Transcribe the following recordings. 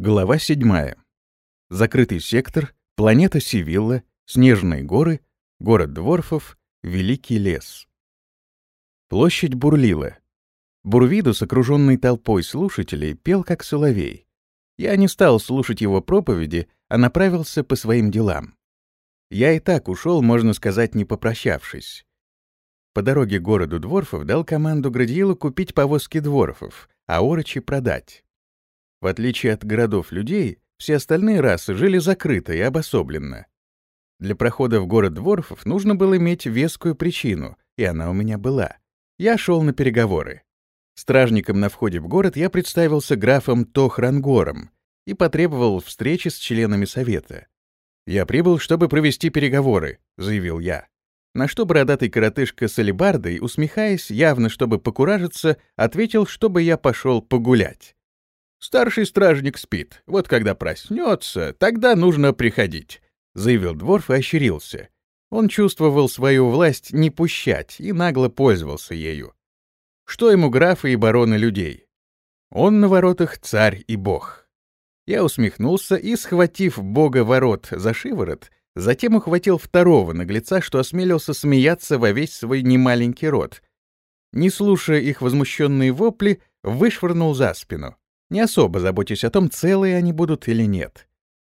Глава 7. Закрытый сектор, планета Сивилла, снежные горы, город Дворфов, Великий лес. Площадь бурлила. Бурвидус, окруженный толпой слушателей, пел как соловей. Я не стал слушать его проповеди, а направился по своим делам. Я и так ушел, можно сказать, не попрощавшись. По дороге к городу Дворфов дал команду Градиилу купить повозки Дворфов, а Орочи продать. В отличие от городов людей, все остальные расы жили закрыто и обособленно. Для прохода в город Дворфов нужно было иметь вескую причину, и она у меня была. Я шел на переговоры. Стражником на входе в город я представился графом Тохрангором и потребовал встречи с членами совета. «Я прибыл, чтобы провести переговоры», — заявил я. На что бородатый коротышка с алебардой, усмехаясь, явно чтобы покуражиться, ответил, чтобы я пошел погулять. Старший стражник спит. Вот когда проснется, тогда нужно приходить», — заявил Дворф и ощерился. Он чувствовал свою власть не пущать и нагло пользовался ею. Что ему графы и бароны людей? Он на воротах царь и бог. Я усмехнулся и, схватив бога ворот за шиворот, затем ухватил второго наглеца, что осмелился смеяться во весь свой немаленький рот. Не слушая их возмущенные вопли, вышвырнул за спину не особо заботясь о том, целые они будут или нет.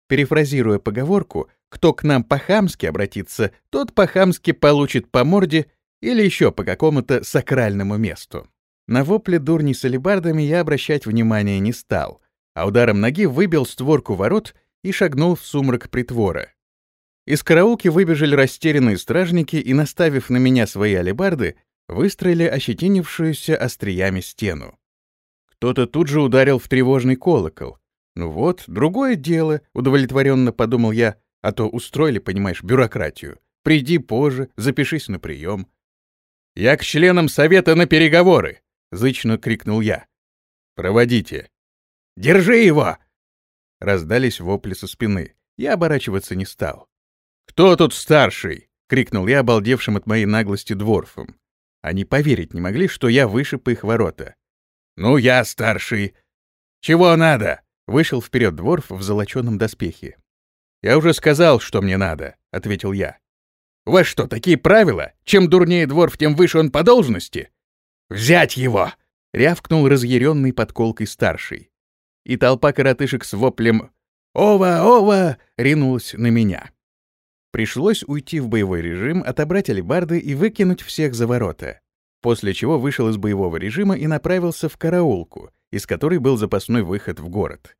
Перефразируя поговорку, кто к нам по-хамски обратится, тот по-хамски получит по морде или еще по какому-то сакральному месту. На вопли дурни с алебардами я обращать внимания не стал, а ударом ноги выбил створку ворот и шагнул в сумрак притвора. Из караулки выбежали растерянные стражники и, наставив на меня свои алебарды, выстроили ощетинившуюся остриями стену. Кто-то тут же ударил в тревожный колокол. Ну вот, другое дело, удовлетворенно подумал я, а то устроили, понимаешь, бюрократию. Приди позже, запишись на прием. Я к членам совета на переговоры, зычно крикнул я. Проводите. Держи его! Раздались вопли со спины. Я оборачиваться не стал. «Кто тут старший?» — крикнул я обалдевшим от моей наглости дворфом. Они поверить не могли, что я выше по их ворота. «Ну, я старший. Чего надо?» — вышел вперед дворф в золоченом доспехе. «Я уже сказал, что мне надо», — ответил я. «У вас что, такие правила? Чем дурнее дворф, тем выше он по должности?» «Взять его!» — рявкнул разъяренный подколкой старший. И толпа коротышек с воплем «Ова! Ова!» ринулась на меня. Пришлось уйти в боевой режим, отобрать алебарды и выкинуть всех за ворота после чего вышел из боевого режима и направился в караулку, из которой был запасной выход в город.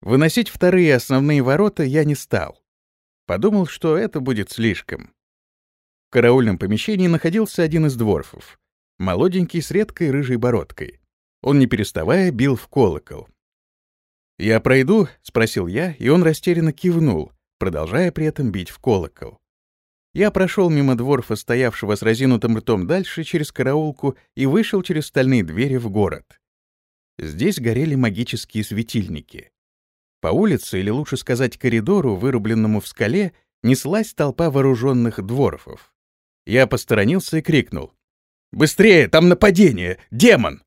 Выносить вторые основные ворота я не стал. Подумал, что это будет слишком. В караульном помещении находился один из дворфов, молоденький с редкой рыжей бородкой. Он, не переставая, бил в колокол. «Я пройду?» — спросил я, и он растерянно кивнул, продолжая при этом бить в колокол. Я прошел мимо дворфа, стоявшего с разинутым ртом дальше, через караулку, и вышел через стальные двери в город. Здесь горели магические светильники. По улице, или лучше сказать коридору, вырубленному в скале, неслась толпа вооруженных дворфов. Я посторонился и крикнул. «Быстрее! Там нападение! Демон!»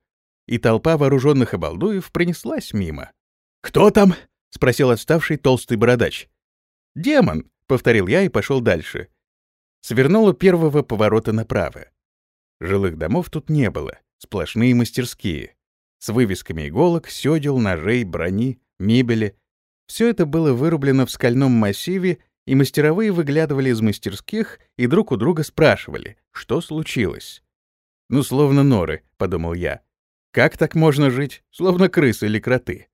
И толпа вооруженных обалдуев принеслась мимо. «Кто там?» — спросил отставший толстый бородач. «Демон!» — повторил я и пошел дальше свернула первого поворота направо. Жилых домов тут не было, сплошные мастерские. С вывесками иголок, сёдел, ножей, брони, мебели. Все это было вырублено в скальном массиве, и мастеровые выглядывали из мастерских и друг у друга спрашивали, что случилось. «Ну, словно норы», — подумал я. «Как так можно жить? Словно крысы или кроты».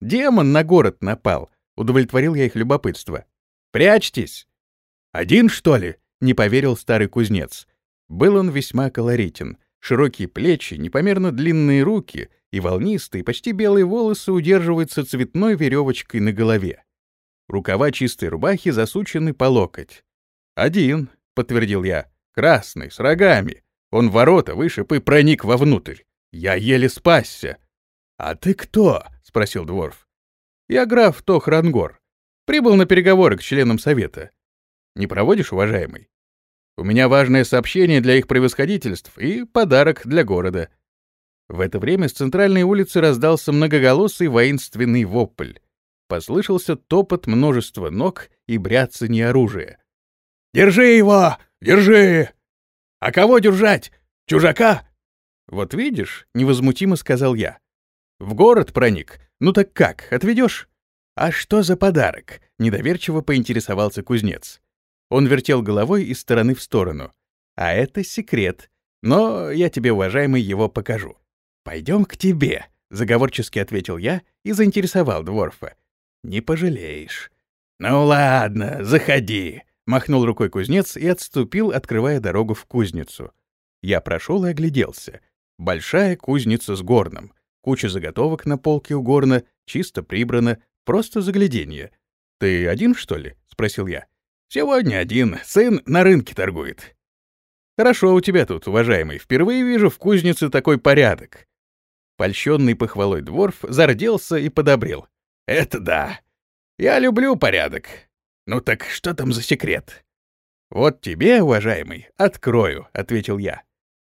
«Демон на город напал», — удовлетворил я их любопытство. «Прячьтесь!» «Один, что ли?» Не поверил старый кузнец. Был он весьма колоритен. Широкие плечи, непомерно длинные руки и волнистые, почти белые волосы удерживаются цветной веревочкой на голове. Рукава чистой рубахи засучены по локоть. «Один», — подтвердил я, — «красный, с рогами. Он ворота вышиб и проник вовнутрь. Я еле спасся». «А ты кто?» — спросил Дворф. «Я граф Тохрангор. Прибыл на переговоры к членам совета. Не проводишь, уважаемый? У меня важное сообщение для их превосходительств и подарок для города». В это время с центральной улицы раздался многоголосый воинственный вопль. послышался топот множества ног и бряцание оружия. «Держи его! Держи! А кого держать? Чужака?» «Вот видишь», — невозмутимо сказал я. «В город проник. Ну так как, отведешь?» «А что за подарок?» — недоверчиво поинтересовался кузнец. Он вертел головой из стороны в сторону. «А это секрет. Но я тебе, уважаемый, его покажу. Пойдем к тебе», — заговорчески ответил я и заинтересовал Дворфа. «Не пожалеешь». «Ну ладно, заходи», — махнул рукой кузнец и отступил, открывая дорогу в кузницу. Я прошел и огляделся. Большая кузница с горном. Куча заготовок на полке у горна, чисто прибрано, просто загляденье. «Ты один, что ли?» — спросил я. «Сегодня один. Сын на рынке торгует». «Хорошо у тебя тут, уважаемый. Впервые вижу в кузнице такой порядок». Польщенный похвалой дворф зарделся и подобрел. «Это да. Я люблю порядок. Ну так что там за секрет?» «Вот тебе, уважаемый, открою», — ответил я.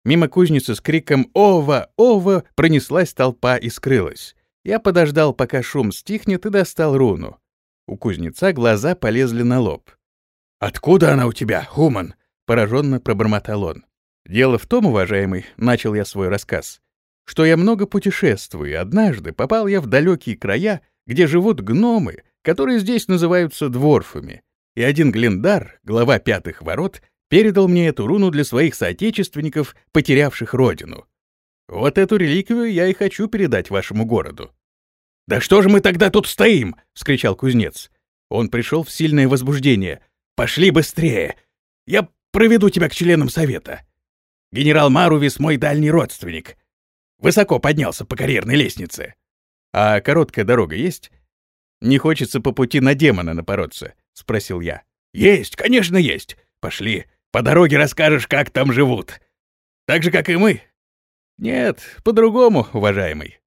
Мимо кузницы с криком «Ова! Ова!» пронеслась толпа и скрылась. Я подождал, пока шум стихнет, и достал руну. У кузнеца глаза полезли на лоб. «Откуда она у тебя, Хуман?» — пораженно пробормотал он. «Дело в том, уважаемый», — начал я свой рассказ, «что я много путешествую, и однажды попал я в далекие края, где живут гномы, которые здесь называются дворфами. И один Глендар, глава пятых ворот, передал мне эту руну для своих соотечественников, потерявших родину. Вот эту реликвию я и хочу передать вашему городу. «Да что же мы тогда тут стоим?» — вскричал кузнец. Он пришел в сильное возбуждение. «Пошли быстрее! Я проведу тебя к членам совета. Генерал Марувис — мой дальний родственник. Высоко поднялся по карьерной лестнице. А короткая дорога есть? Не хочется по пути на демона напороться?» — спросил я. «Есть, конечно, есть. Пошли, по дороге расскажешь, как там живут. Так же, как и мы. «Нет, по-другому, уважаемый».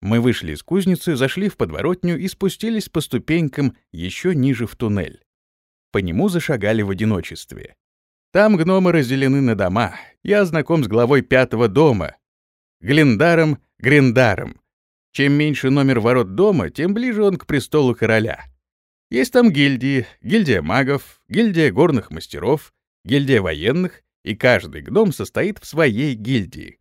Мы вышли из кузницы, зашли в подворотню и спустились по ступенькам еще ниже в туннель. По нему зашагали в одиночестве. Там гномы разделены на дома. Я знаком с главой пятого дома. Глендаром, Грендаром. Чем меньше номер ворот дома, тем ближе он к престолу короля. Есть там гильдии, гильдия магов, гильдия горных мастеров, гильдия военных, и каждый гном состоит в своей гильдии.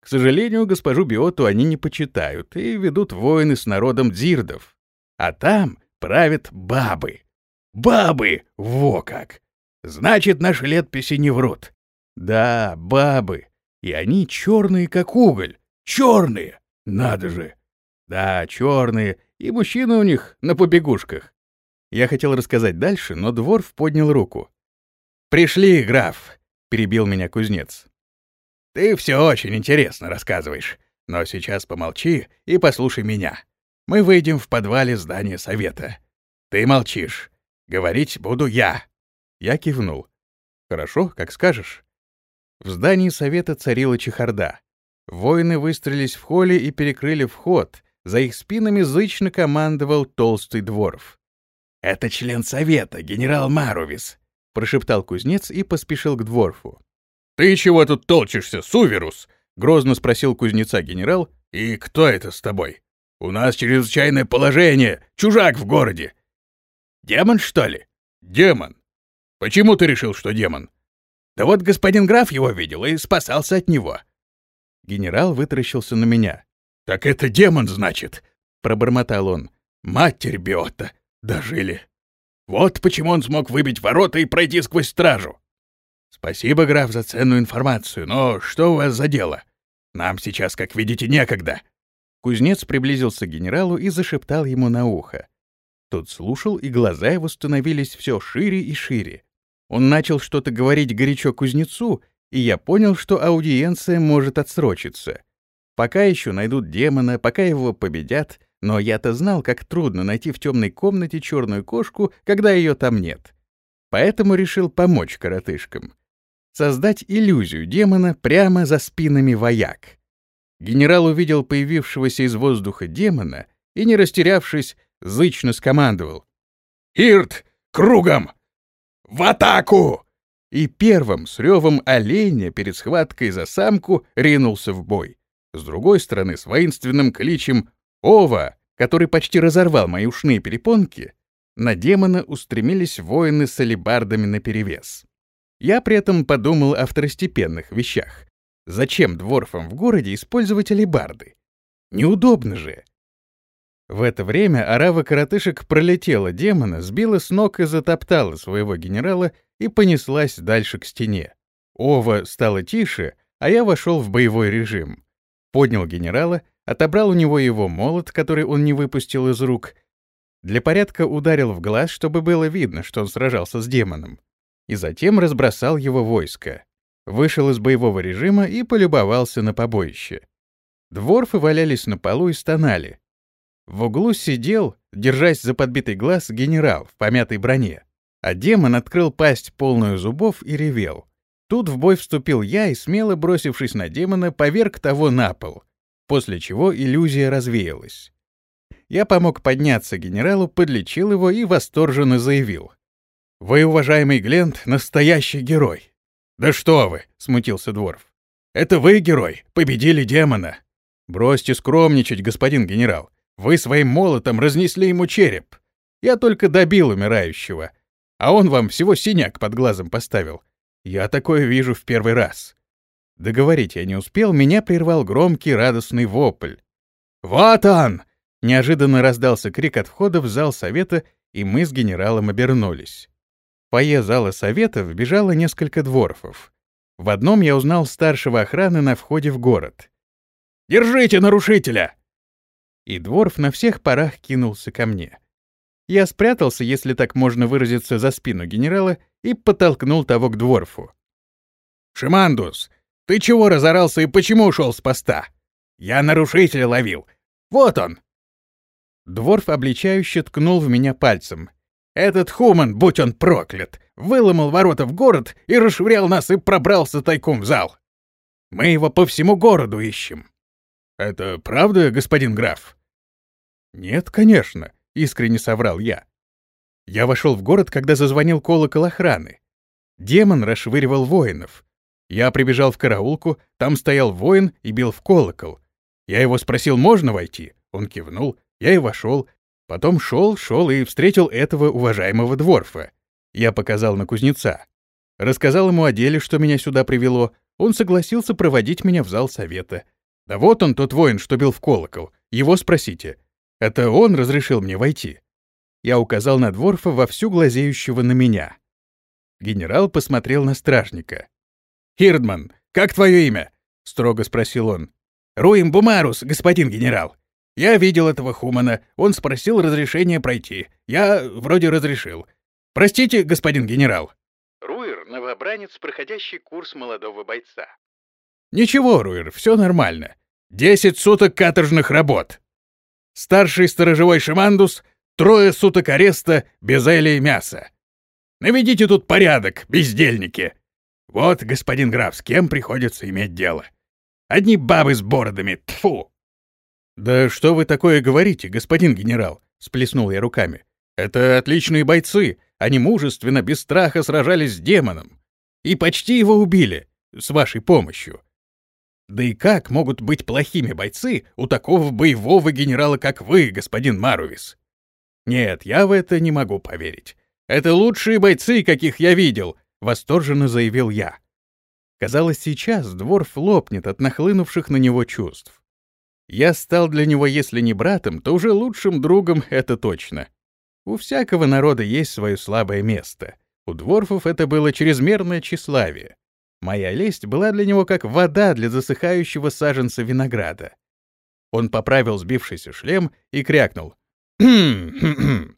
К сожалению, госпожу Биоту они не почитают и ведут войны с народом дзирдов. А там правят бабы. Бабы! Во как! Значит, наши летописи не врут. Да, бабы. И они черные, как уголь. Черные! Надо же! Да, черные. И мужчины у них на побегушках. Я хотел рассказать дальше, но Дворф поднял руку. «Пришли, граф!» — перебил меня кузнец. Ты все очень интересно рассказываешь, но сейчас помолчи и послушай меня. Мы выйдем в подвале здания совета. Ты молчишь. Говорить буду я. Я кивнул. Хорошо, как скажешь. В здании совета царила чехарда. Воины выстроились в холле и перекрыли вход. За их спинами зычно командовал толстый дворф. «Это член совета, генерал Марувис», — прошептал кузнец и поспешил к дворфу. «Ты чего тут торчишься, Суверус?» — грозно спросил кузнеца генерал. «И кто это с тобой? У нас чрезвычайное положение, чужак в городе». «Демон, что ли?» «Демон. Почему ты решил, что демон?» «Да вот господин граф его видел и спасался от него». Генерал вытаращился на меня. «Так это демон, значит?» — пробормотал он. «Матерь Биота! Дожили! Вот почему он смог выбить ворота и пройти сквозь стражу!» «Спасибо, граф, за ценную информацию, но что у вас за дело? Нам сейчас, как видите, некогда». Кузнец приблизился к генералу и зашептал ему на ухо. Тот слушал, и глаза его становились все шире и шире. Он начал что-то говорить горячо кузнецу, и я понял, что аудиенция может отсрочиться. Пока еще найдут демона, пока его победят, но я-то знал, как трудно найти в темной комнате черную кошку, когда ее там нет. Поэтому решил помочь коротышкам создать иллюзию демона прямо за спинами вояк. Генерал увидел появившегося из воздуха демона и, не растерявшись, зычно скомандовал. «Ирт, кругом! В атаку!» И первым с ревом оленя перед схваткой за самку ринулся в бой. С другой стороны, с воинственным кличем «Ова!» который почти разорвал мои ушные перепонки, на демона устремились воины с алебардами наперевес. Я при этом подумал о второстепенных вещах. Зачем дворфам в городе использовать алебарды? Неудобно же. В это время арава коротышек пролетела демона, сбила с ног и затоптала своего генерала и понеслась дальше к стене. Ова стало тише, а я вошел в боевой режим. Поднял генерала, отобрал у него его молот, который он не выпустил из рук. Для порядка ударил в глаз, чтобы было видно, что он сражался с демоном. И затем разбросал его войско. Вышел из боевого режима и полюбовался на побоище. Дворфы валялись на полу и стонали. В углу сидел, держась за подбитый глаз, генерал в помятой броне, а демон открыл пасть полную зубов и ревел. Тут в бой вступил я и, смело бросившись на демона, поверг того на пол, после чего иллюзия развеялась. Я помог подняться генералу, подлечил его и восторженно заявил. «Вы, уважаемый Глент, настоящий герой!» «Да что вы!» — смутился Дворф. «Это вы, герой, победили демона!» «Бросьте скромничать, господин генерал. Вы своим молотом разнесли ему череп. Я только добил умирающего, а он вам всего синяк под глазом поставил. Я такое вижу в первый раз. Договорить я не успел, меня прервал громкий радостный вопль. «Вот он!» — неожиданно раздался крик от входа в зал совета, и мы с генералом обернулись. В фойе зала совета вбежало несколько дворфов. В одном я узнал старшего охраны на входе в город. «Держите нарушителя!» И дворф на всех парах кинулся ко мне. Я спрятался, если так можно выразиться, за спину генерала и подтолкнул того к дворфу. «Шимандус, ты чего разорался и почему ушел с поста? Я нарушителя ловил. Вот он!» Дворф обличающе ткнул в меня пальцем. «Этот Хуман, будь он проклят, выломал ворота в город и расшвырял нас и пробрался тайком в зал. Мы его по всему городу ищем». «Это правда, господин граф?» «Нет, конечно искренне соврал я. Я вошел в город, когда зазвонил колокол охраны. Демон расшвыривал воинов. Я прибежал в караулку, там стоял воин и бил в колокол. Я его спросил, можно войти? Он кивнул, я и вошел. Потом шел, шел и встретил этого уважаемого дворфа. Я показал на кузнеца. Рассказал ему о деле, что меня сюда привело. Он согласился проводить меня в зал совета. Да вот он, тот воин, что бил в колокол. Его спросите. Это он разрешил мне войти. Я указал на Дворфа, вовсю глазеющего на меня. Генерал посмотрел на стражника. «Хирдман, как твое имя?» — строго спросил он. «Руим Бумарус, господин генерал. Я видел этого Хумана, он спросил разрешения пройти. Я вроде разрешил. Простите, господин генерал». Руир — новобранец, проходящий курс молодого бойца. «Ничего, Руир, все нормально. Десять суток каторжных работ старший сторожевой шамандус, трое суток ареста без эли и мяса. Наведите тут порядок, бездельники. Вот, господин граф, с кем приходится иметь дело. Одни бабы с бородами, тфу. Да что вы такое говорите, господин генерал? Сплеснул я руками. Это отличные бойцы, они мужественно, без страха сражались с демоном. И почти его убили, с вашей помощью. Да и как могут быть плохими бойцы у такого боевого генерала, как вы, господин Марувис? Нет, я в это не могу поверить. Это лучшие бойцы, каких я видел, восторженно заявил я. Казалось, сейчас двор лопнет от нахлынувших на него чувств. Я стал для него, если не братом, то уже лучшим другом, это точно. У всякого народа есть свое слабое место. У дворфов это было чрезмерное тщеславие. Моя лесть была для него как вода для засыхающего саженца винограда. Он поправил сбившийся шлем и крякнул. «Хм,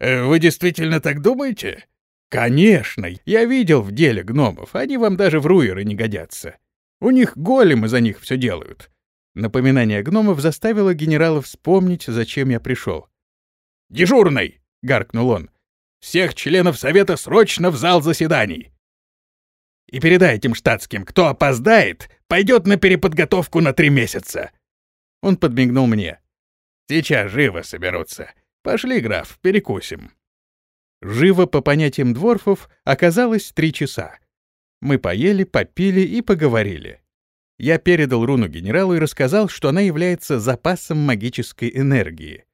э, «Вы действительно так думаете?» «Конечно! Я видел в деле гномов, они вам даже в руеры не годятся. У них големы за них все делают». Напоминание гномов заставило генерала вспомнить, зачем я пришел. «Дежурный!» — гаркнул он. «Всех членов совета срочно в зал заседаний! И передай этим штатским, кто опоздает, пойдет на переподготовку на три месяца. Он подмигнул мне. Сейчас живо соберутся. Пошли, граф, перекусим. Живо, по понятиям дворфов, оказалось три часа. Мы поели, попили и поговорили. Я передал руну генералу и рассказал, что она является запасом магической энергии.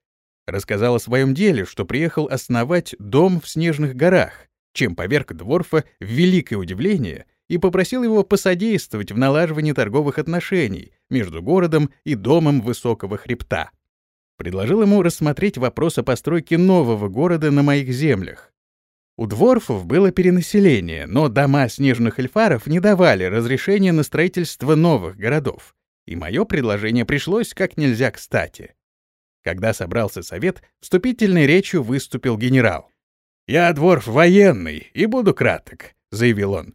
Рассказал о своем деле, что приехал основать дом в Снежных горах, чем поверг Дворфа в великое удивление и попросил его посодействовать в налаживании торговых отношений между городом и домом Высокого Хребта. Предложил ему рассмотреть вопрос о постройке нового города на моих землях. У дворфов было перенаселение, но дома снежных эльфаров не давали разрешения на строительство новых городов, и мое предложение пришлось как нельзя кстати. Когда собрался совет, вступительной речью выступил генерал. «Я дворф военный и буду краток», — заявил он.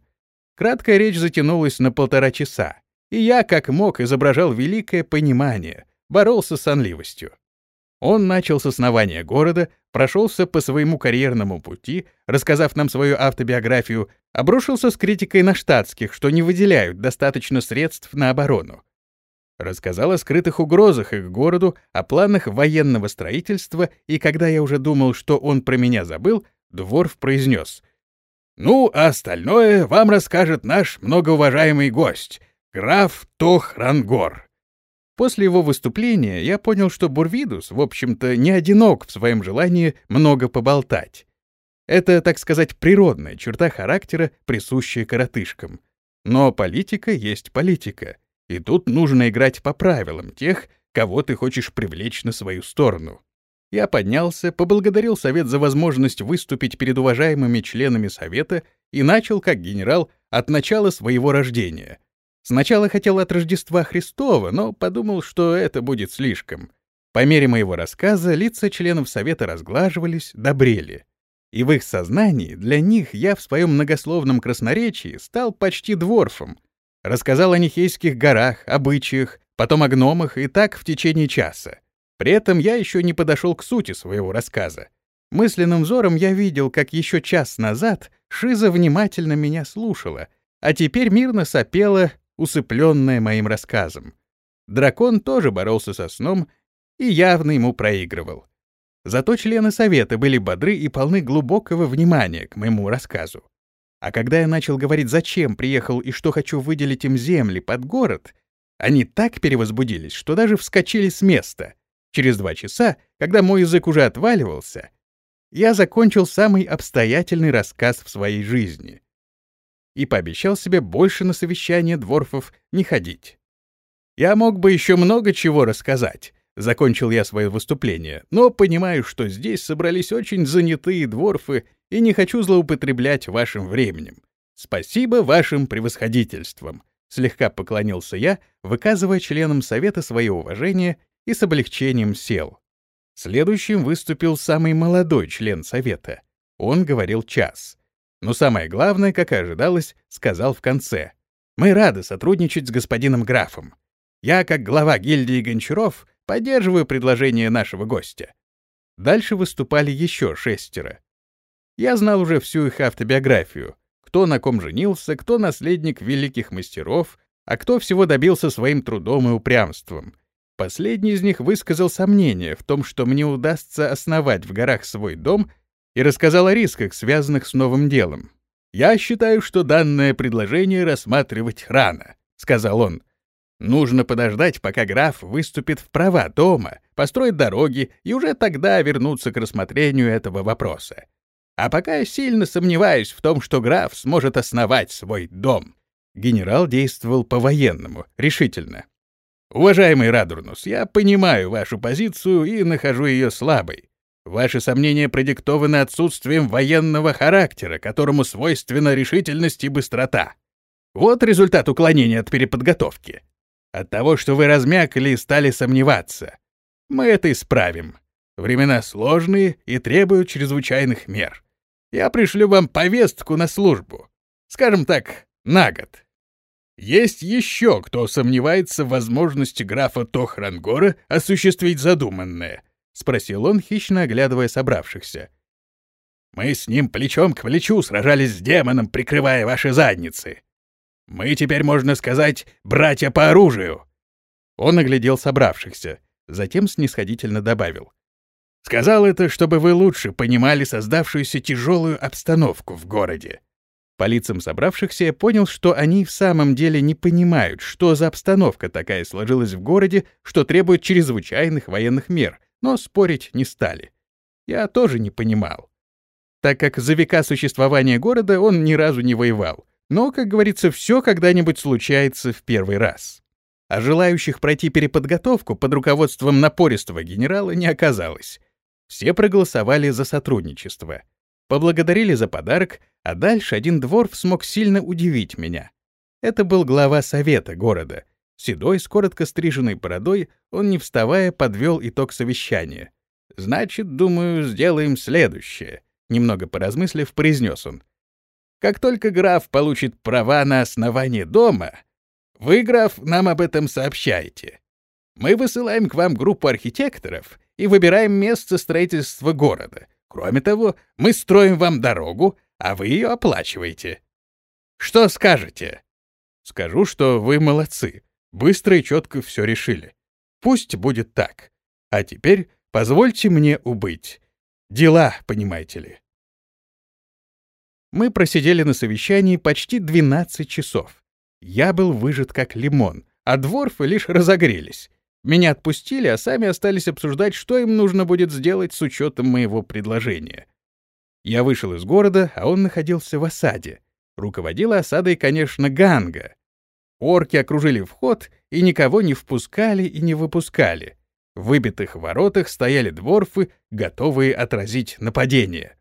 Краткая речь затянулась на полтора часа, и я, как мог, изображал великое понимание, боролся с сонливостью. Он начал с основания города, прошелся по своему карьерному пути, рассказав нам свою автобиографию, обрушился с критикой на штатских, что не выделяют достаточно средств на оборону. Рассказал о скрытых угрозах их городу, о планах военного строительства, и когда я уже думал, что он про меня забыл, Дворф произнес. «Ну, а остальное вам расскажет наш многоуважаемый гость, граф Тох Рангор». После его выступления я понял, что Бурвидус, в общем-то, не одинок в своем желании много поболтать. Это, так сказать, природная черта характера, присущая коротышкам. Но политика есть политика, и тут нужно играть по правилам тех, кого ты хочешь привлечь на свою сторону. Я поднялся, поблагодарил Совет за возможность выступить перед уважаемыми членами Совета и начал, как генерал, от начала своего рождения — Сначала хотел от Рождества Христова, но подумал, что это будет слишком. По мере моего рассказа лица членов Совета разглаживались, добрели. И в их сознании для них я в своем многословном красноречии стал почти дворфом. Рассказал о Нихейских горах, обычаях, потом о гномах и так в течение часа. При этом я еще не подошел к сути своего рассказа. Мысленным взором я видел, как еще час назад Шиза внимательно меня слушала, а теперь мирно сопела, усыпленная моим рассказом. Дракон тоже боролся со сном и явно ему проигрывал. Зато члены совета были бодры и полны глубокого внимания к моему рассказу. А когда я начал говорить, зачем приехал и что хочу выделить им земли под город, они так перевозбудились, что даже вскочили с места. Через два часа, когда мой язык уже отваливался, я закончил самый обстоятельный рассказ в своей жизни и пообещал себе больше на совещание дворфов не ходить. Я мог бы еще много чего рассказать, закончил я свое выступление, но понимаю, что здесь собрались очень занятые дворфы и не хочу злоупотреблять вашим временем. Спасибо вашим превосходительствам, слегка поклонился я, выказывая членам совета свое уважение и с облегчением сел. Следующим выступил самый молодой член совета. Он говорил час. Но самое главное, как и ожидалось, сказал в конце. «Мы рады сотрудничать с господином графом. Я, как глава гильдии гончаров, поддерживаю предложение нашего гостя». Дальше выступали еще шестеро. Я знал уже всю их автобиографию. Кто на ком женился, кто наследник великих мастеров, а кто всего добился своим трудом и упрямством. Последний из них высказал сомнение в том, что мне удастся основать в горах свой дом — и рассказал о рисках, связанных с новым делом. «Я считаю, что данное предложение рассматривать рано», — сказал он. «Нужно подождать, пока граф выступит в права дома, построит дороги и уже тогда вернуться к рассмотрению этого вопроса. А пока я сильно сомневаюсь в том, что граф сможет основать свой дом». Генерал действовал по-военному, решительно. «Уважаемый Радурнус, я понимаю вашу позицию и нахожу ее слабой. Ваши сомнения продиктованы отсутствием военного характера, которому свойственна решительность и быстрота. Вот результат уклонения от переподготовки. От того, что вы размякли и стали сомневаться. Мы это исправим. Времена сложные и требуют чрезвычайных мер. Я пришлю вам повестку на службу. Скажем так, на год. Есть еще кто сомневается в возможности графа Тохрангора осуществить задуманное —— спросил он, хищно оглядывая собравшихся. «Мы с ним плечом к плечу сражались с демоном, прикрывая ваши задницы. Мы теперь, можно сказать, братья по оружию». Он оглядел собравшихся, затем снисходительно добавил. «Сказал это, чтобы вы лучше понимали создавшуюся тяжелую обстановку в городе». По лицам собравшихся я понял, что они в самом деле не понимают, что за обстановка такая сложилась в городе, что требует чрезвычайных военных мер, но спорить не стали. Я тоже не понимал. Так как за века существования города он ни разу не воевал. Но, как говорится, все когда-нибудь случается в первый раз. А желающих пройти переподготовку под руководством напористого генерала не оказалось. Все проголосовали за сотрудничество. Поблагодарили за подарок, а дальше один дворф смог сильно удивить меня. Это был глава совета города. Седой, с коротко стриженной бородой, он, не вставая, подвел итог совещания. «Значит, думаю, сделаем следующее», — немного поразмыслив, произнес он. «Как только граф получит права на основание дома, вы, граф, нам об этом сообщаете. Мы высылаем к вам группу архитекторов и выбираем место строительства города. Кроме того, мы строим вам дорогу, а вы ее оплачиваете. Что скажете?» Скажу, что вы молодцы. Быстро и четко все решили. Пусть будет так. А теперь позвольте мне убыть. Дела, понимаете ли. Мы просидели на совещании почти 12 часов. Я был выжат как лимон, а дворфы лишь разогрелись. Меня отпустили, а сами остались обсуждать, что им нужно будет сделать с учетом моего предложения. Я вышел из города, а он находился в осаде. Руководила осадой, конечно, Ганга. Орки окружили вход и никого не впускали и не выпускали. В выбитых воротах стояли дворфы, готовые отразить нападение.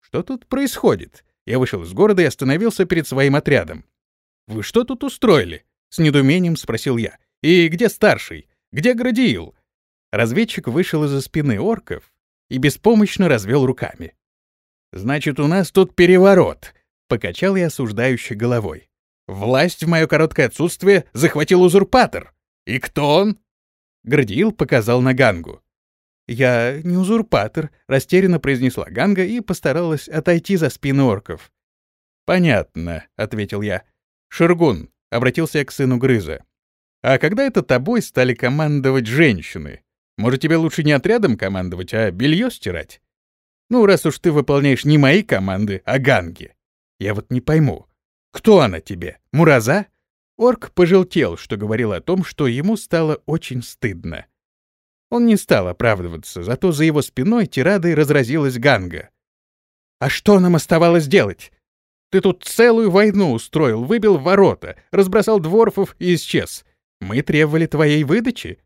Что тут происходит? Я вышел из города и остановился перед своим отрядом. «Вы что тут устроили?» — с недоумением спросил я. «И где старший? Где Градиил?» Разведчик вышел из-за спины орков и беспомощно развел руками. «Значит, у нас тут переворот», Покачал я осуждающей головой. Власть в мое короткое отсутствие захватил узурпатор. И кто он? Градиил показал на Гангу. «Я не узурпатор», — растерянно произнесла Ганга и постаралась отойти за спину орков. «Понятно», — ответил я. «Ширгун», — обратился я к сыну Грыза. «А когда это тобой стали командовать женщины? Может, тебе лучше не отрядом командовать, а белье стирать? Ну, раз уж ты выполняешь не мои команды, а Ганги». Я вот не пойму, кто она тебе, Мураза? Орк пожелтел, что говорил о том, что ему стало очень стыдно. Он не стал оправдываться, зато за его спиной тирадой разразилась Ганга. «А что нам оставалось делать? Ты тут целую войну устроил, выбил ворота, разбросал дворфов и исчез. Мы требовали твоей выдачи?»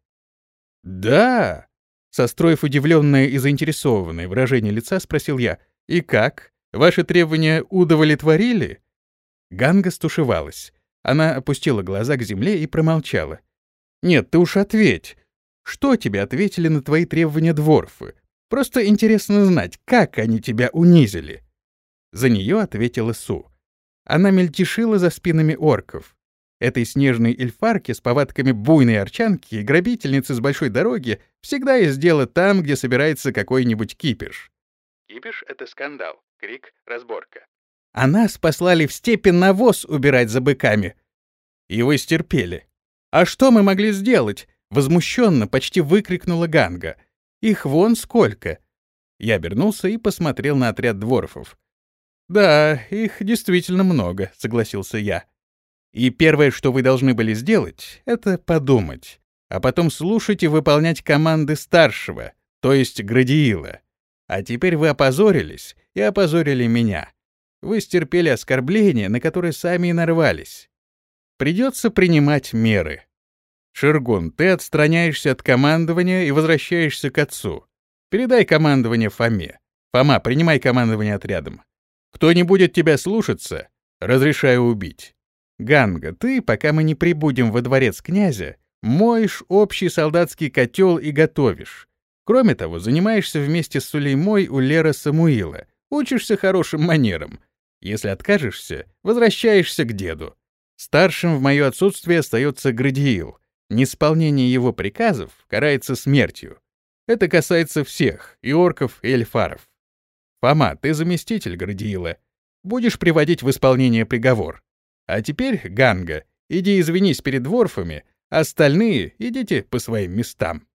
«Да!» — состроив удивленное и заинтересованное выражение лица, спросил я. «И как? Ваши требования удовлетворили?» Ганга стушевалась. Она опустила глаза к земле и промолчала. «Нет, ты уж ответь. Что тебе ответили на твои требования дворфы? Просто интересно знать, как они тебя унизили». За нее ответила Су. Она мельтешила за спинами орков. Этой снежной эльфарке с повадками буйной арчанки и грабительницы с большой дороги всегда есть дело там, где собирается какой-нибудь кипиш. Кипиш — это скандал. Крик, разборка. А нас послали в степи навоз убирать за быками. И вы стерпели. А что мы могли сделать? Возмущенно почти выкрикнула Ганга. Их вон сколько. Я обернулся и посмотрел на отряд дворфов. «Да, их действительно много», — согласился я. «И первое, что вы должны были сделать, это подумать, а потом слушать и выполнять команды старшего, то есть Градиила. А теперь вы опозорились и опозорили меня. Вы стерпели оскорбления, на которые сами и нарвались. Придется принимать меры. Ширгун, ты отстраняешься от командования и возвращаешься к отцу. Передай командование Фоме. Фома, принимай командование отрядом. Кто не будет тебя слушаться, разрешаю убить. Ганга, ты, пока мы не прибудем во дворец князя, моешь общий солдатский котел и готовишь. Кроме того, занимаешься вместе с Сулеймой у Лера Самуила, учишься хорошим манерам. Если откажешься, возвращаешься к деду. Старшим в мое отсутствие остается Градиил. Неисполнение его приказов карается смертью. Это касается всех, и орков, и эльфаров. Фома, ты заместитель Градиила. Будешь приводить в исполнение приговор. А теперь, Ганга, иди извинись перед дворфами, остальные идите по своим местам.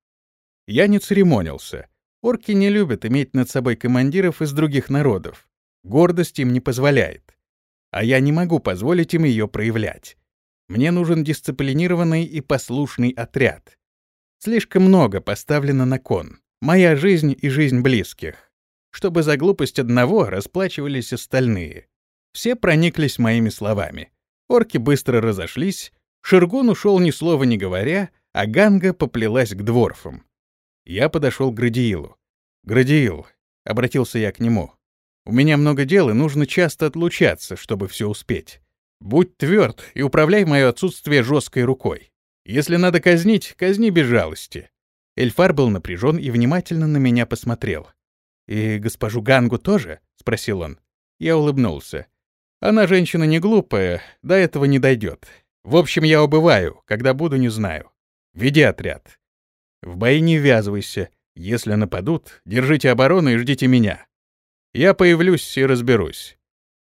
Я не церемонился. Орки не любят иметь над собой командиров из других народов. Гордость им не позволяет. А я не могу позволить им ее проявлять. Мне нужен дисциплинированный и послушный отряд. Слишком много поставлено на кон. моя жизнь и жизнь близких. Чтобы за глупость одного расплачивались остальные. Все прониклись моими словами. Орки быстро разошлись, Ширгун ушел ни слова не говоря, а Ганга поплелась к дворфам. Я подошел к Градиилу. «Градиил», — обратился я к нему, — «у меня много дел, и нужно часто отлучаться, чтобы все успеть. Будь тверд и управляй мое отсутствие жесткой рукой. Если надо казнить, казни без жалости». Эльфар был напряжен и внимательно на меня посмотрел. «И госпожу Гангу тоже?» — спросил он. Я улыбнулся. «Она женщина не глупая, до этого не дойдет. В общем, я убываю, когда буду, не знаю. Веди отряд. В бои не ввязывайся. Если нападут, держите оборону и ждите меня. Я появлюсь и разберусь.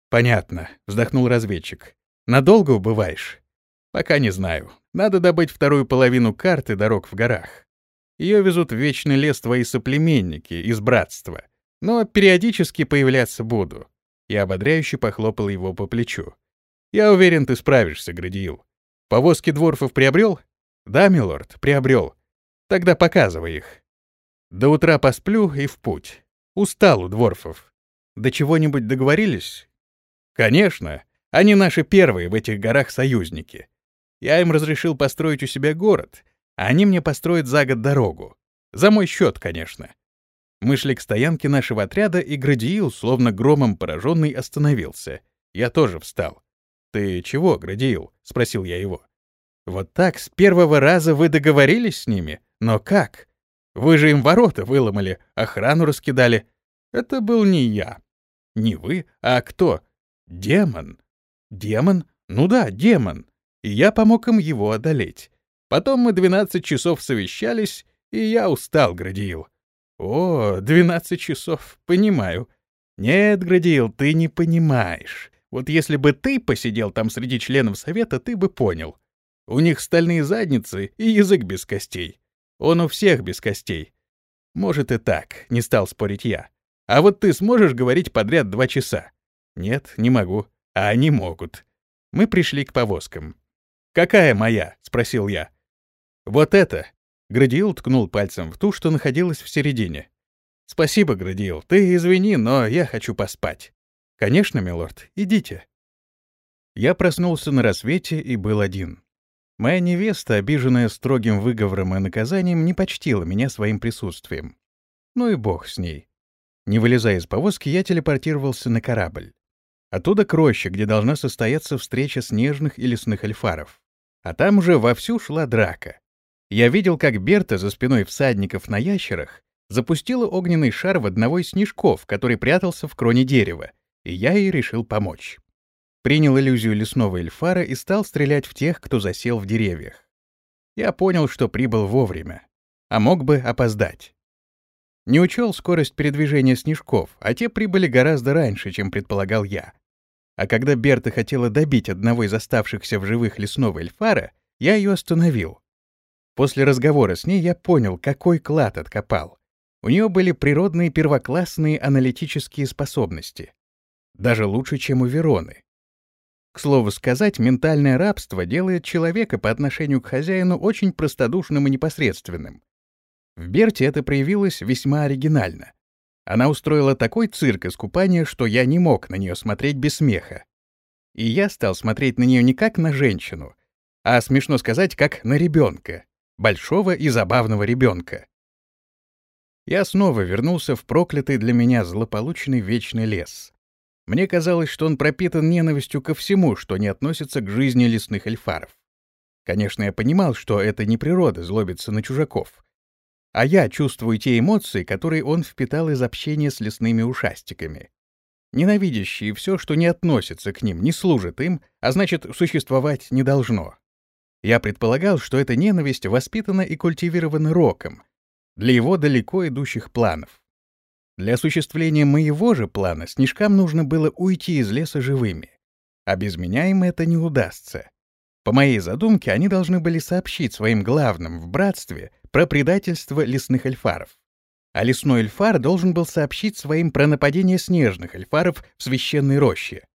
Понятно, вздохнул разведчик. Надолго убываешь? Пока не знаю. Надо добыть вторую половину карты дорог в горах. Ее везут в вечный лес твои соплеменники из братства. Но периодически появляться буду. Я ободряюще похлопал его по плечу. Я уверен, ты справишься, Градиил. Повозки дворфов приобрел? Да, милорд, приобрел. Тогда показывай их. До утра посплю и в путь. Устал у дворфов. До чего-нибудь договорились? Конечно. Они наши первые в этих горах союзники. Я им разрешил построить у себя город, а они мне построят за год дорогу. За мой счет, конечно. Мы шли к стоянке нашего отряда, и Градиил, словно громом пораженный, остановился. Я тоже встал. «Ты чего, Градиил?» — спросил я его. Вот так с первого раза вы договорились с ними? Но как? Вы же им ворота выломали, охрану раскидали. Это был не я. Не вы, а кто? Демон. Демон? Ну да, демон. И я помог им его одолеть. Потом мы 12 часов совещались, и я устал, Градиил. О, 12 часов, понимаю. Нет, Градиил, ты не понимаешь. Вот если бы ты посидел там среди членов совета, ты бы понял. У них стальные задницы и язык без костей. Он у всех без костей. Может и так, не стал спорить я. А вот ты сможешь говорить подряд два часа? Нет, не могу. А они могут. Мы пришли к повозкам. «Какая моя?» — спросил я. «Вот это!» — Градиил ткнул пальцем в ту, что находилась в середине. «Спасибо, Градиил, ты извини, но я хочу поспать». «Конечно, милорд, идите». Я проснулся на рассвете и был один. Моя невеста, обиженная строгим выговором и наказанием, не почтила меня своим присутствием. Ну и бог с ней. Не вылезая из повозки, я телепортировался на корабль. Оттуда к роще, где должна состояться встреча снежных и лесных эльфаров. А там уже вовсю шла драка. Я видел, как Берта за спиной всадников на ящерах запустила огненный шар в одного из снежков, который прятался в кроне дерева, и я ей решил помочь принял иллюзию лесного эльфара и стал стрелять в тех, кто засел в деревьях. Я понял, что прибыл вовремя, а мог бы опоздать. Не учел скорость передвижения снежков, а те прибыли гораздо раньше, чем предполагал я. А когда Берта хотела добить одного из оставшихся в живых лесного эльфара, я ее остановил. После разговора с ней я понял, какой клад откопал. У нее были природные первоклассные аналитические способности. Даже лучше, чем у Вероны. К слову сказать, ментальное рабство делает человека по отношению к хозяину очень простодушным и непосредственным. В Берте это проявилось весьма оригинально. Она устроила такой цирк искупания, что я не мог на нее смотреть без смеха. И я стал смотреть на нее не как на женщину, а, смешно сказать, как на ребенка, большого и забавного ребенка. Я снова вернулся в проклятый для меня злополучный вечный лес. Мне казалось, что он пропитан ненавистью ко всему, что не относится к жизни лесных эльфаров. Конечно, я понимал, что это не природа злобиться на чужаков. А я чувствую те эмоции, которые он впитал из общения с лесными ушастиками. Ненавидящие все, что не относится к ним, не служит им, а значит, существовать не должно. Я предполагал, что эта ненависть воспитана и культивирована Роком для его далеко идущих планов. Для осуществления моего же плана снежкам нужно было уйти из леса живыми. А без меня им это не удастся. По моей задумке, они должны были сообщить своим главным в братстве про предательство лесных эльфаров. А лесной эльфар должен был сообщить своим про нападение снежных эльфаров в священной роще.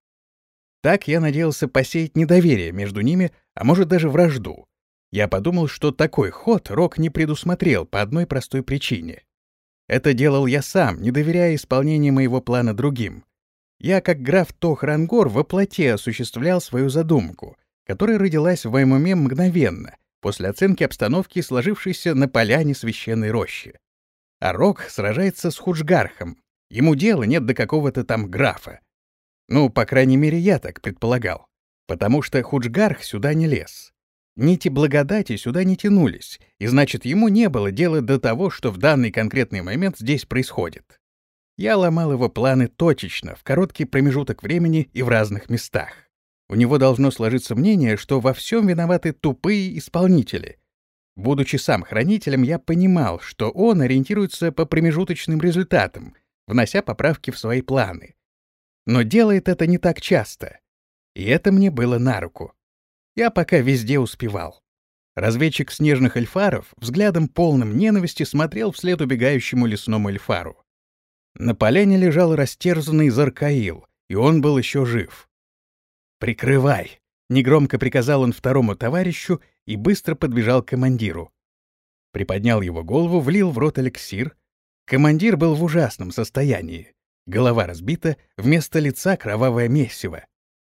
Так я надеялся посеять недоверие между ними, а может даже вражду. Я подумал, что такой ход Рок не предусмотрел по одной простой причине. Это делал я сам, не доверяя исполнению моего плана другим. Я, как граф Тохрангор, во плоти осуществлял свою задумку, которая родилась в моем уме мгновенно, после оценки обстановки, сложившейся на поляне священной рощи. А Рок сражается с Худжгархом. Ему дела нет до какого-то там графа. Ну, по крайней мере, я так предполагал. Потому что Худжгарх сюда не лез. Нити благодати сюда не тянулись, и значит, ему не было дела до того, что в данный конкретный момент здесь происходит. Я ломал его планы точечно, в короткий промежуток времени и в разных местах. У него должно сложиться мнение, что во всем виноваты тупые исполнители. Будучи сам хранителем, я понимал, что он ориентируется по промежуточным результатам, внося поправки в свои планы. Но делает это не так часто. И это мне было на руку. Я пока везде успевал. Разведчик снежных эльфаров взглядом полным ненависти смотрел вслед убегающему лесному эльфару. На поляне лежал растерзанный Заркаил, и он был еще жив. «Прикрывай!» — негромко приказал он второму товарищу и быстро подбежал к командиру. Приподнял его голову, влил в рот эликсир. Командир был в ужасном состоянии. Голова разбита, вместо лица кровавое месиво.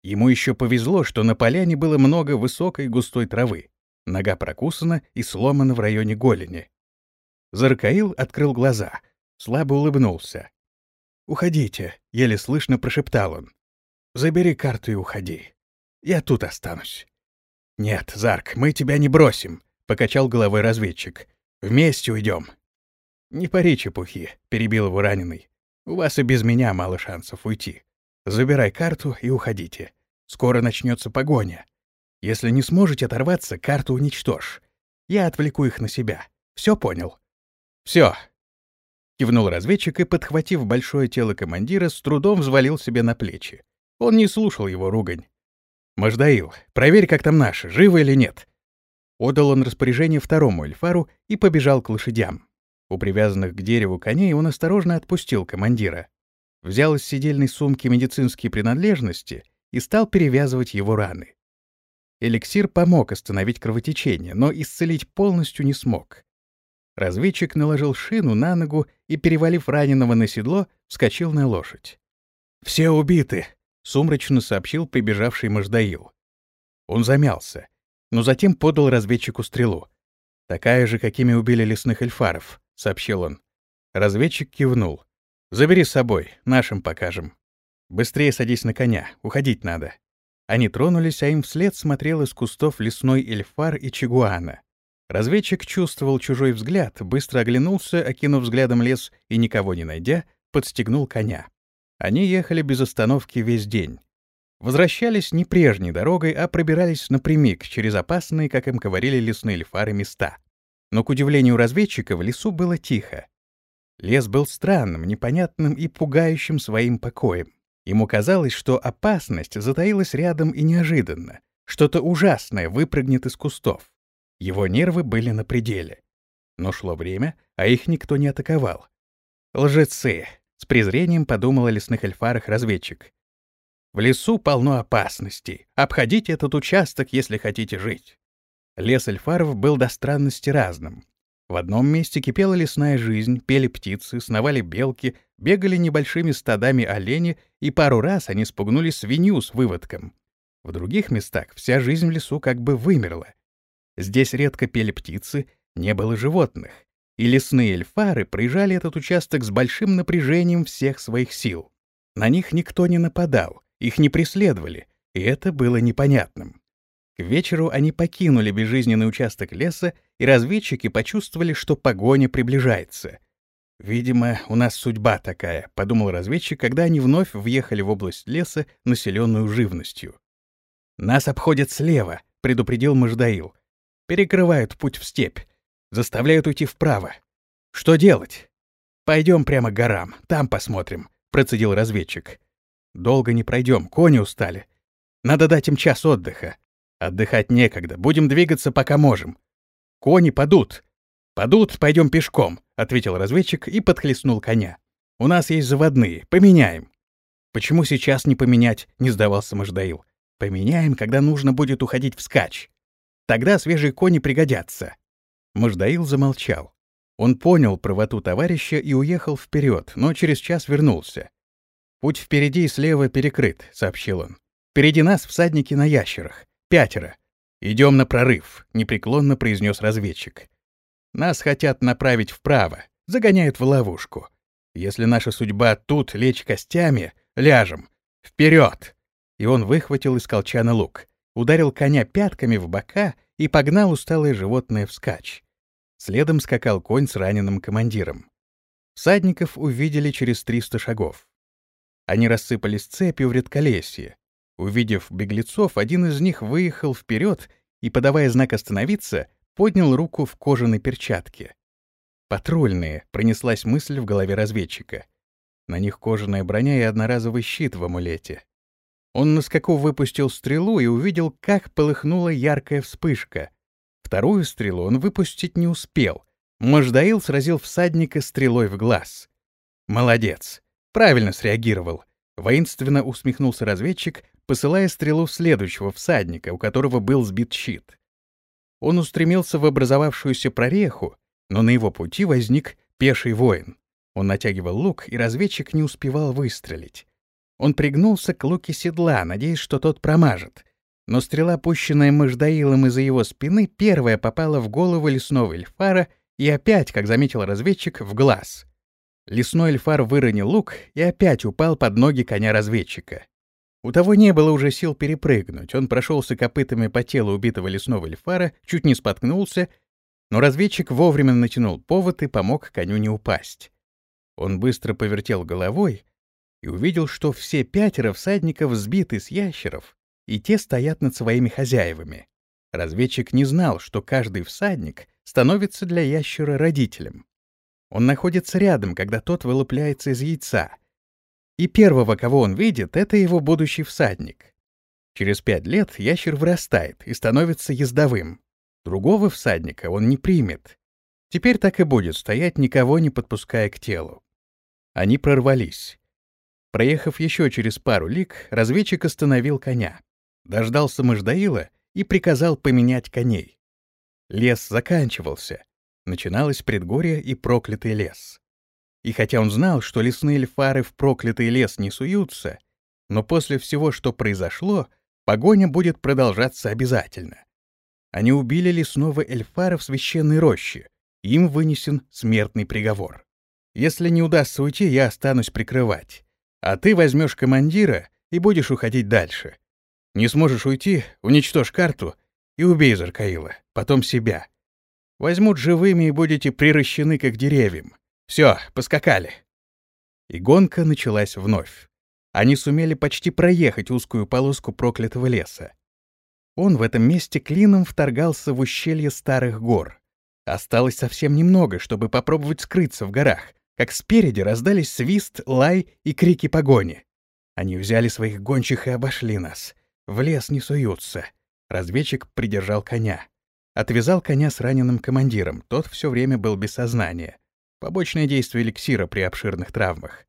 Ему еще повезло, что на поляне было много высокой густой травы. Нога прокусана и сломана в районе голени. Заркаил открыл глаза, слабо улыбнулся. «Уходите», — еле слышно прошептал он. «Забери карту и уходи. Я тут останусь». «Нет, Зарк, мы тебя не бросим», — покачал головой разведчик. «Вместе уйдем». «Не пари чепухи», — перебил его раненый. «У вас и без меня мало шансов уйти. Забирай карту и уходите. Скоро начнется погоня. Если не сможете оторваться, карту уничтожь. Я отвлеку их на себя. Все понял?» «Все», Кивнул разведчик и, подхватив большое тело командира, с трудом взвалил себе на плечи. Он не слушал его ругань. «Мождаил, проверь, как там наши, живы или нет». Отдал он распоряжение второму эльфару и побежал к лошадям. У привязанных к дереву коней он осторожно отпустил командира. Взял из сидельной сумки медицинские принадлежности и стал перевязывать его раны. Эликсир помог остановить кровотечение, но исцелить полностью не смог. Разведчик наложил шину на ногу и, перевалив раненого на седло, вскочил на лошадь. «Все убиты», — сумрачно сообщил прибежавший Мождаил. Он замялся, но затем подал разведчику стрелу. «Такая же, какими убили лесных эльфаров», — сообщил он. Разведчик кивнул. «Забери с собой, нашим покажем. Быстрее садись на коня, уходить надо». Они тронулись, а им вслед смотрел из кустов лесной эльфар и чигуана. Разведчик чувствовал чужой взгляд, быстро оглянулся, окинув взглядом лес и, никого не найдя, подстегнул коня. Они ехали без остановки весь день. Возвращались не прежней дорогой, а пробирались напрямик через опасные, как им говорили лесные льфары, места. Но, к удивлению разведчика, в лесу было тихо. Лес был странным, непонятным и пугающим своим покоем. Ему казалось, что опасность затаилась рядом и неожиданно. Что-то ужасное выпрыгнет из кустов. Его нервы были на пределе. Но шло время, а их никто не атаковал. «Лжецы!» — с презрением подумал о лесных эльфарах разведчик. «В лесу полно опасностей. Обходите этот участок, если хотите жить». Лес эльфаров был до странности разным. В одном месте кипела лесная жизнь, пели птицы, сновали белки, бегали небольшими стадами олени, и пару раз они спугнули свинью с выводком. В других местах вся жизнь в лесу как бы вымерла. Здесь редко пели птицы, не было животных, и лесные эльфары проезжали этот участок с большим напряжением всех своих сил. На них никто не нападал, их не преследовали, и это было непонятным. К вечеру они покинули безжизненный участок леса, и разведчики почувствовали, что погоня приближается. «Видимо, у нас судьба такая», — подумал разведчик, когда они вновь въехали в область леса, населенную живностью. «Нас обходят слева», — предупредил Мождаил. Перекрывают путь в степь. Заставляют уйти вправо. Что делать? Пойдем прямо к горам, там посмотрим, процедил разведчик. Долго не пройдем, кони устали. Надо дать им час отдыха. Отдыхать некогда, будем двигаться, пока можем. Кони падут. Падут, пойдем пешком, ответил разведчик и подхлестнул коня. У нас есть заводные, поменяем. Почему сейчас не поменять? не сдавался Мождаил. Поменяем, когда нужно будет уходить вскачь. Тогда свежие кони пригодятся. Мождаил замолчал. Он понял правоту товарища и уехал вперед, но через час вернулся. «Путь впереди и слева перекрыт», — сообщил он. «Впереди нас всадники на ящерах. Пятеро. Идем на прорыв», — непреклонно произнес разведчик. «Нас хотят направить вправо, загоняют в ловушку. Если наша судьба тут лечь костями, ляжем. Вперед!» И он выхватил из колчана лук, ударил коня пятками в бока и погнал усталое животное вскачь. Следом скакал конь с раненым командиром. Всадников увидели через 300 шагов. Они рассыпались цепью в редколесье. Увидев беглецов, один из них выехал вперед и, подавая знак остановиться, поднял руку в кожаной перчатке. «Патрульные», — пронеслась мысль в голове разведчика. На них кожаная броня и одноразовый щит в амулете. Он на скаку выпустил стрелу и увидел, как полыхнула яркая вспышка. Вторую стрелу он выпустить не успел. Мождаил сразил всадника стрелой в глаз. «Молодец! Правильно среагировал!» Воинственно усмехнулся разведчик, посылая стрелу в следующего всадника, у которого был сбит щит. Он устремился в образовавшуюся прореху, но на его пути возник пеший воин. Он натягивал лук, и разведчик не успевал выстрелить. Он пригнулся к луке седла, надеясь, что тот промажет но стрела, пущенная Мождаилом из-за его спины, первая попала в голову лесного эльфара и опять, как заметил разведчик, в глаз. Лесной эльфар выронил лук и опять упал под ноги коня-разведчика. У того не было уже сил перепрыгнуть, он прошелся копытами по телу убитого лесного эльфара, чуть не споткнулся, но разведчик вовремя натянул повод и помог коню не упасть. Он быстро повертел головой и увидел, что все пятеро всадников сбиты с ящеров, и те стоят над своими хозяевами. Разведчик не знал, что каждый всадник становится для ящера родителем. Он находится рядом, когда тот вылупляется из яйца. И первого, кого он видит, это его будущий всадник. Через пять лет ящер вырастает и становится ездовым. Другого всадника он не примет. Теперь так и будет стоять, никого не подпуская к телу. Они прорвались. Проехав еще через пару лиг, разведчик остановил коня дождался Мождаила и приказал поменять коней. Лес заканчивался. Начиналось предгорье и проклятый лес. И хотя он знал, что лесные эльфары в проклятый лес не суются, но после всего, что произошло, погоня будет продолжаться обязательно. Они убили лесного эльфара в священной роще, им вынесен смертный приговор. Если не удастся уйти, я останусь прикрывать, а ты возьмешь командира и будешь уходить дальше. Не сможешь уйти, уничтожь карту и убей Заркаила, потом себя. Возьмут живыми и будете приращены как деревьям. Все, поскакали. И гонка началась вновь. Они сумели почти проехать узкую полоску проклятого леса. Он в этом месте клином вторгался в ущелье старых гор. Осталось совсем немного, чтобы попробовать скрыться в горах, как спереди раздались свист, лай и крики погони. Они взяли своих гончих и обошли нас. В лес не суются. Разведчик придержал коня. Отвязал коня с раненым командиром. Тот все время был без сознания. Побочное действие эликсира при обширных травмах.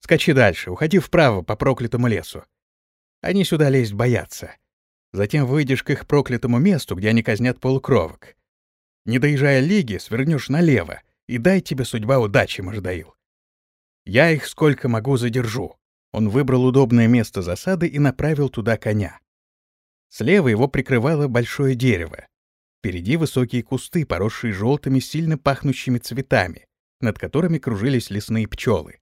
Скачи дальше, уходи вправо по проклятому лесу. Они сюда лезть боятся. Затем выйдешь к их проклятому месту, где они казнят полукровок. Не доезжая лиги, свернешь налево, и дай тебе судьба удачи, Мождаил. Я их сколько могу задержу. Он выбрал удобное место засады и направил туда коня. Слева его прикрывало большое дерево. Впереди высокие кусты, поросшие желтыми, сильно пахнущими цветами, над которыми кружились лесные пчелы.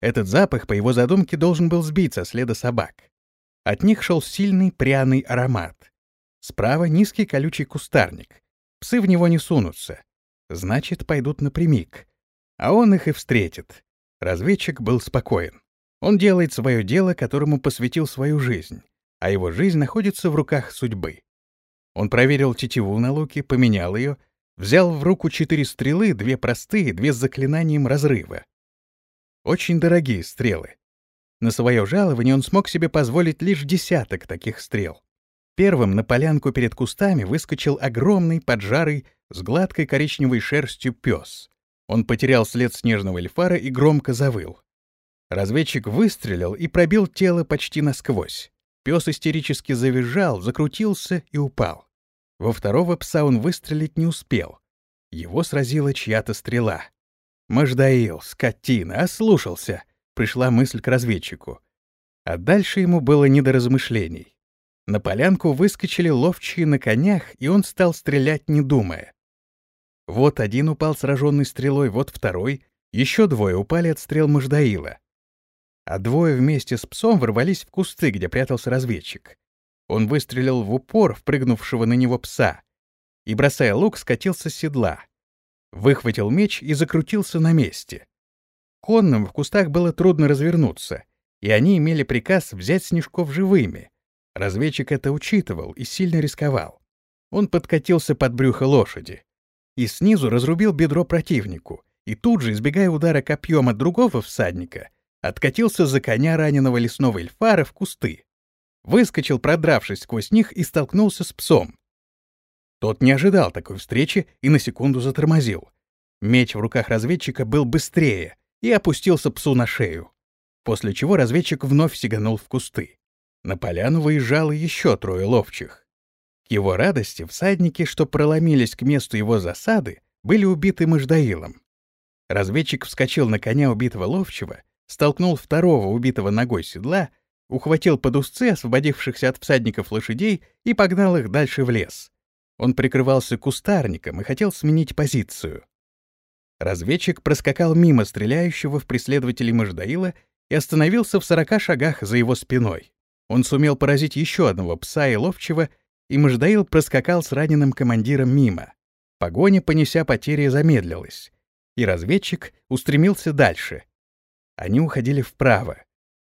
Этот запах, по его задумке, должен был сбить со следа собак. От них шел сильный пряный аромат. Справа низкий колючий кустарник. Псы в него не сунутся. Значит, пойдут напрямик. А он их и встретит. Разведчик был спокоен. Он делает свое дело, которому посвятил свою жизнь, а его жизнь находится в руках судьбы. Он проверил тетиву на луке, поменял ее, взял в руку четыре стрелы, две простые, две с заклинанием разрыва. Очень дорогие стрелы. На свое жалование он смог себе позволить лишь десяток таких стрел. Первым на полянку перед кустами выскочил огромный, поджарый, с гладкой коричневой шерстью пес. Он потерял след снежного эльфара и громко завыл. Разведчик выстрелил и пробил тело почти насквозь. Пес истерически завизжал, закрутился и упал. Во второго пса он выстрелить не успел. Его сразила чья-то стрела. Мождаил, скотина, ослушался, пришла мысль к разведчику. А дальше ему было не до размышлений. На полянку выскочили ловчие на конях, и он стал стрелять, не думая. Вот один упал сраженный стрелой, вот второй, еще двое упали от стрел Мождаила. А двое вместе с псом ворвались в кусты, где прятался разведчик. Он выстрелил в упор впрыгнувшего на него пса и, бросая лук, скатился с седла. Выхватил меч и закрутился на месте. Конным в кустах было трудно развернуться, и они имели приказ взять снежков живыми. Разведчик это учитывал и сильно рисковал. Он подкатился под брюхо лошади и снизу разрубил бедро противнику, и тут же, избегая удара копьем от другого всадника, откатился за коня раненого лесного эльфара в кусты. Выскочил, продравшись сквозь них, и столкнулся с псом. Тот не ожидал такой встречи и на секунду затормозил. Меч в руках разведчика был быстрее и опустился псу на шею, после чего разведчик вновь сиганул в кусты. На поляну выезжало еще трое ловчих. К его радости всадники, что проломились к месту его засады, были убиты Мождаилом. Разведчик вскочил на коня убитого ловчего, столкнул второго убитого ногой седла, ухватил под узцы освободившихся от всадников лошадей и погнал их дальше в лес. Он прикрывался кустарником и хотел сменить позицию. Разведчик проскакал мимо стреляющего в преследователей Мождаила и остановился в сорока шагах за его спиной. Он сумел поразить еще одного пса и ловчего, и Мождаил проскакал с раненым командиром мимо. Погоня, понеся потери, замедлилась, и разведчик устремился дальше. Они уходили вправо.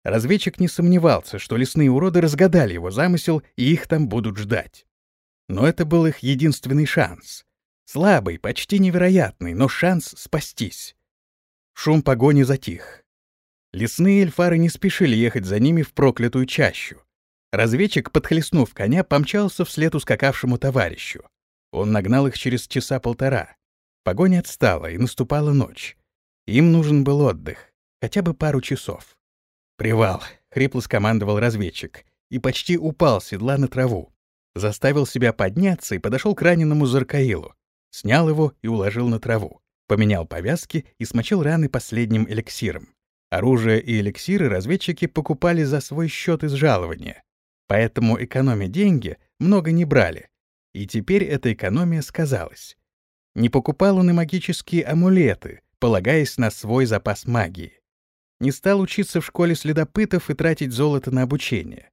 Разведчик не сомневался, что лесные уроды разгадали его замысел и их там будут ждать. Но это был их единственный шанс. Слабый, почти невероятный, но шанс спастись. Шум погони затих. Лесные эльфары не спешили ехать за ними в проклятую чащу. Разведчик, подхлестнув коня, помчался вслед ускакавшему товарищу. Он нагнал их через часа полтора. Погоня отстала, и наступала ночь. Им нужен был отдых, хотя бы пару часов. «Привал», — хрипло скомандовал разведчик, и почти упал с седла на траву. Заставил себя подняться и подошел к раненому Заркаилу. Снял его и уложил на траву. Поменял повязки и смочил раны последним эликсиром. Оружие и эликсиры разведчики покупали за свой счет из жалования. Поэтому, экономя деньги, много не брали. И теперь эта экономия сказалась. Не покупал он и магические амулеты, полагаясь на свой запас магии. Не стал учиться в школе следопытов и тратить золото на обучение.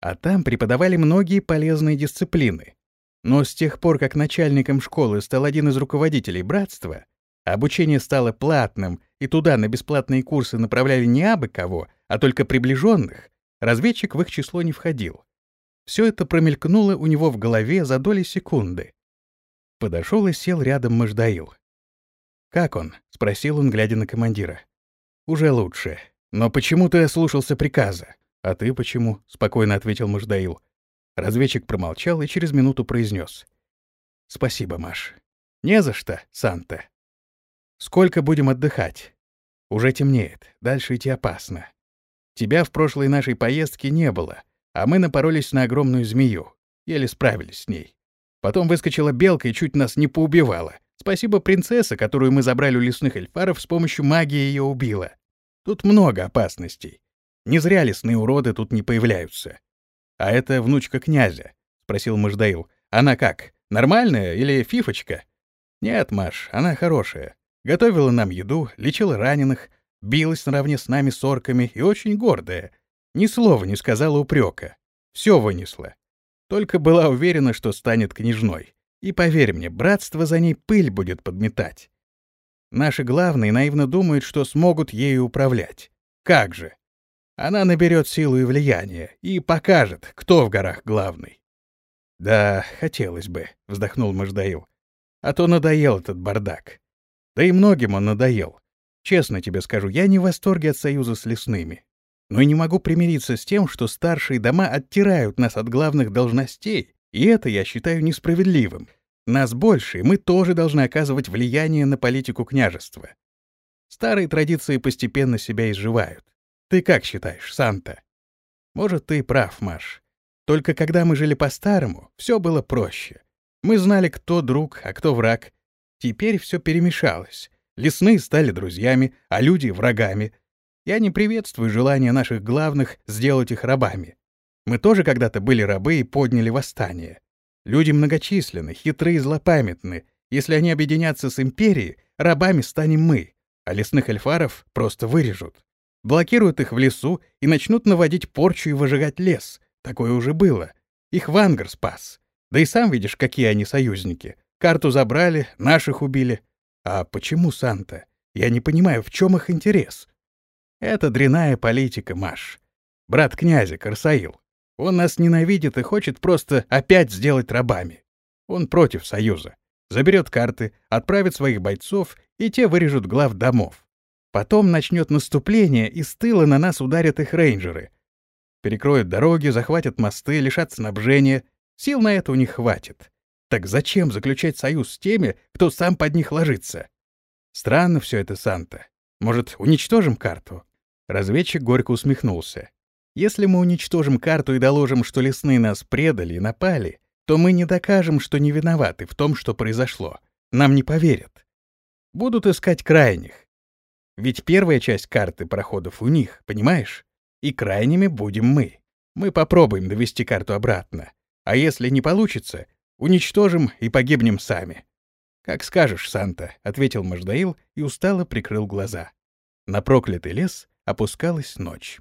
А там преподавали многие полезные дисциплины. Но с тех пор, как начальником школы стал один из руководителей братства, обучение стало платным, и туда на бесплатные курсы направляли не абы кого, а только приближенных, разведчик в их число не входил. Все это промелькнуло у него в голове за доли секунды. Подошел и сел рядом Мождаил. «Как он?» — спросил он, глядя на командира. «Уже лучше. Но почему ты ослушался приказа?» «А ты почему?» — спокойно ответил Мождаил. Разведчик промолчал и через минуту произнес: «Спасибо, Маш». «Не за что, Санта». «Сколько будем отдыхать?» «Уже темнеет. Дальше идти опасно. Тебя в прошлой нашей поездке не было, а мы напоролись на огромную змею. Еле справились с ней. Потом выскочила белка и чуть нас не поубивала. Спасибо принцесса, которую мы забрали у лесных эльфаров, с помощью магии ее убила. Тут много опасностей. Не зря лесные уроды тут не появляются. А это внучка князя, — спросил Мождаил. Она как, нормальная или фифочка? Нет, Маш, она хорошая. Готовила нам еду, лечила раненых, билась наравне с нами с орками и очень гордая. Ни слова не сказала упрека. Все вынесла. Только была уверена, что станет княжной. И поверь мне, братство за ней пыль будет подметать. Наши главные наивно думают, что смогут ею управлять. Как же? Она наберет силу и влияние и покажет, кто в горах главный. Да, хотелось бы, вздохнул Мождаил. А то надоел этот бардак. Да и многим он надоел. Честно тебе скажу, я не в восторге от союза с лесными но и не могу примириться с тем, что старшие дома оттирают нас от главных должностей, и это я считаю несправедливым. Нас больше, и мы тоже должны оказывать влияние на политику княжества. Старые традиции постепенно себя изживают. Ты как считаешь, Санта? Может, ты прав, Маш. Только когда мы жили по-старому, все было проще. Мы знали, кто друг, а кто враг. Теперь все перемешалось. Лесные стали друзьями, а люди — врагами. Я не приветствую желание наших главных сделать их рабами. Мы тоже когда-то были рабы и подняли восстание. Люди многочисленны, хитры и злопамятны. Если они объединятся с империей, рабами станем мы, а лесных эльфаров просто вырежут. Блокируют их в лесу и начнут наводить порчу и выжигать лес. Такое уже было. Их Вангар спас. Да и сам видишь, какие они союзники. Карту забрали, наших убили. А почему Санта? Я не понимаю, в чем их интерес? Это дряная политика, Маш. Брат князя, Карсаил. Он нас ненавидит и хочет просто опять сделать рабами. Он против союза. Заберет карты, отправит своих бойцов, и те вырежут глав домов. Потом начнет наступление, и с тыла на нас ударят их рейнджеры. Перекроют дороги, захватят мосты, лишат снабжения. Сил на это у них хватит. Так зачем заключать союз с теми, кто сам под них ложится? Странно все это, Санта. Может, уничтожим карту? Разведчик горько усмехнулся. Если мы уничтожим карту и доложим, что лесные нас предали и напали, то мы не докажем, что не виноваты в том, что произошло. Нам не поверят. Будут искать крайних. Ведь первая часть карты проходов у них, понимаешь? И крайними будем мы. Мы попробуем довести карту обратно. А если не получится, уничтожим и погибнем сами. «Как скажешь, Санта», — ответил Мождаил и устало прикрыл глаза. На проклятый лес опускалась ночь.